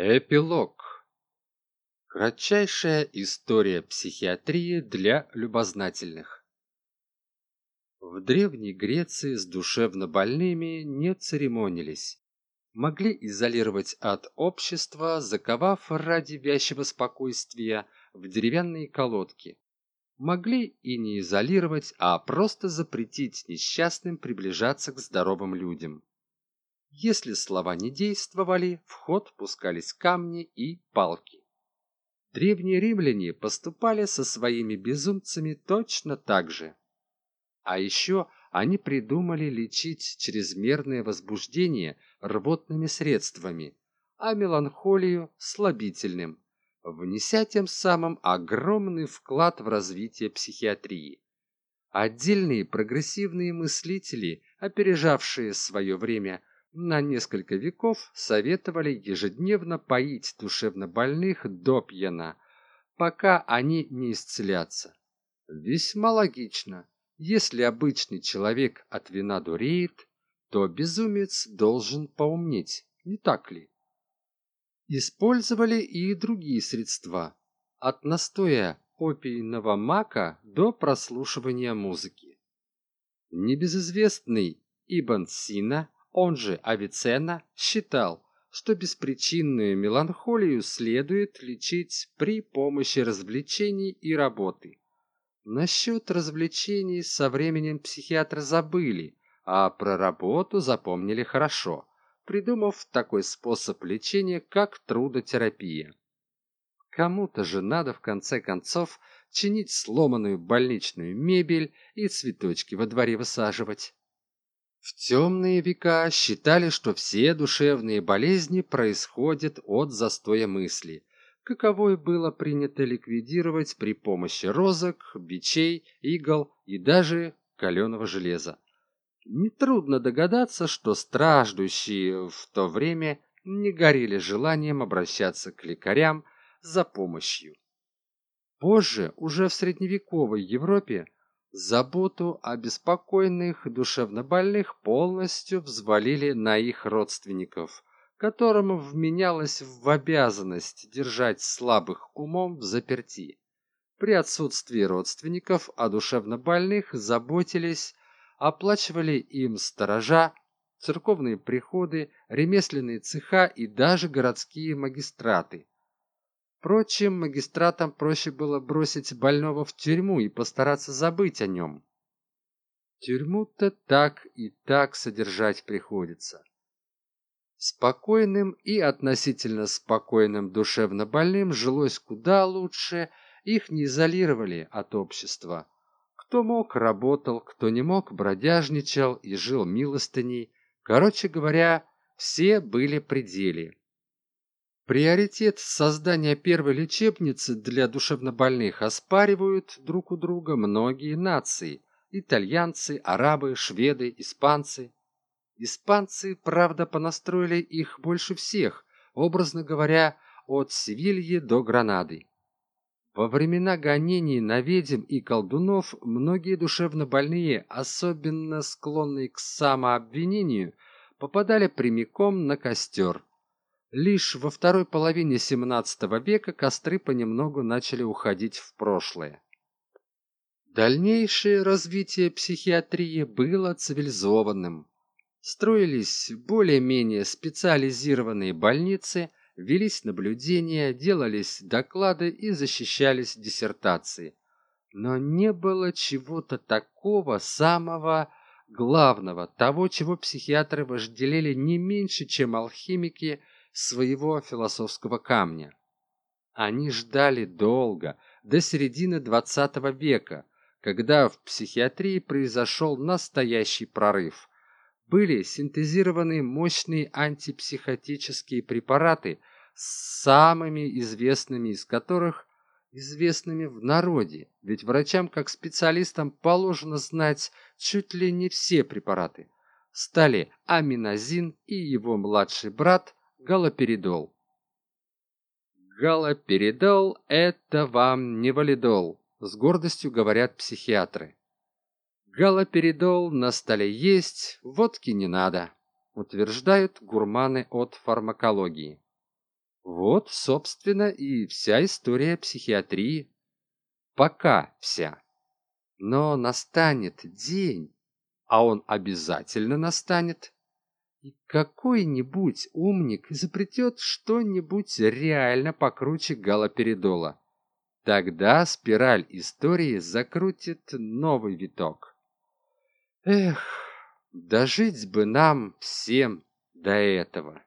Эпилог. Кратчайшая история психиатрии для любознательных. В Древней Греции с душевно больными не церемонились. Могли изолировать от общества, заковав ради вящего спокойствия в деревянные колодки. Могли и не изолировать, а просто запретить несчастным приближаться к здоровым людям. Если слова не действовали, в ход пускались камни и палки. Древние римляне поступали со своими безумцами точно так же. А еще они придумали лечить чрезмерное возбуждение рвотными средствами, а меланхолию – слабительным, внеся тем самым огромный вклад в развитие психиатрии. Отдельные прогрессивные мыслители, опережавшие свое время, на несколько веков советовали ежедневно поить душевнобольных до пьяна, пока они не исцелятся. Весьма логично. Если обычный человек от вина дуреет, то безумец должен поумнеть, не так ли? Использовали и другие средства, от настоя опийного мака до прослушивания музыки. Небезызвестный Ибн Сина он же Авиценна, считал, что беспричинную меланхолию следует лечить при помощи развлечений и работы. Насчет развлечений со временем психиатры забыли, а про работу запомнили хорошо, придумав такой способ лечения, как трудотерапия. Кому-то же надо в конце концов чинить сломанную больничную мебель и цветочки во дворе высаживать. В темные века считали, что все душевные болезни происходят от застоя мысли, каковой было принято ликвидировать при помощи розок, бичей, игл и даже каленого железа. Нетрудно догадаться, что страждущие в то время не горели желанием обращаться к лекарям за помощью. Позже, уже в средневековой Европе, Заботу о беспокойных душевнобольных полностью взвалили на их родственников, которым вменялось в обязанность держать слабых умом в заперти. При отсутствии родственников о душевнобольных заботились, оплачивали им сторожа, церковные приходы, ремесленные цеха и даже городские магистраты. Впрочем, магистратам проще было бросить больного в тюрьму и постараться забыть о нем. Тюрьму-то так и так содержать приходится. Спокойным и относительно спокойным душевно больным жилось куда лучше, их не изолировали от общества. Кто мог, работал, кто не мог, бродяжничал и жил милостыней. Короче говоря, все были пределе. Приоритет создания первой лечебницы для душевнобольных оспаривают друг у друга многие нации – итальянцы, арабы, шведы, испанцы. Испанцы, правда, понастроили их больше всех, образно говоря, от Севильи до Гранады. Во времена гонений на ведьм и колдунов многие душевнобольные, особенно склонные к самообвинению, попадали прямиком на костер – Лишь во второй половине XVII века костры понемногу начали уходить в прошлое. Дальнейшее развитие психиатрии было цивилизованным. Строились более-менее специализированные больницы, велись наблюдения, делались доклады и защищались диссертации. Но не было чего-то такого самого главного, того, чего психиатры вожделели не меньше, чем алхимики – своего философского камня. Они ждали долго, до середины XX века, когда в психиатрии произошел настоящий прорыв. Были синтезированы мощные антипсихотические препараты, самыми известными из которых известными в народе, ведь врачам как специалистам положено знать чуть ли не все препараты. Стали аминозин и его младший брат галоперидол. Галоперидол – это вам не валидол, с гордостью говорят психиатры. Галоперидол на столе есть, водки не надо, утверждают гурманы от фармакологии. Вот, собственно, и вся история психиатрии. Пока вся. Но настанет день, а он обязательно настанет, и какой-нибудь умник изобретет что-нибудь реально покруче галоперидола. Тогда спираль истории закрутит новый виток. Эх, дожить бы нам всем до этого.